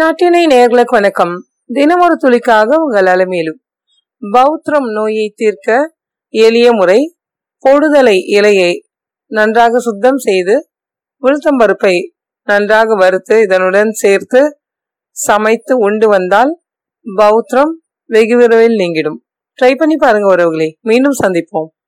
நாட்டினை நேர்களுக்கு வணக்கம். தினமொரு துளிக்காக உங்கள் அலமேலும். பௌத்திரம் நோயை தீர்க்க எளிய முறை போடுதலை இலையை நன்றாக சுத்தம் செய்து உளுத்தம்பருப்பை நன்றாக வறுத்து இதனுடன் சேர்த்து சமைத்து உண்டு வந்தால் பௌத்திரம் வெகு விரைவில் நீங்கிடும். ட்ரை பண்ணி பாருங்க உறவுகளை. மீண்டும் சந்திப்போம்.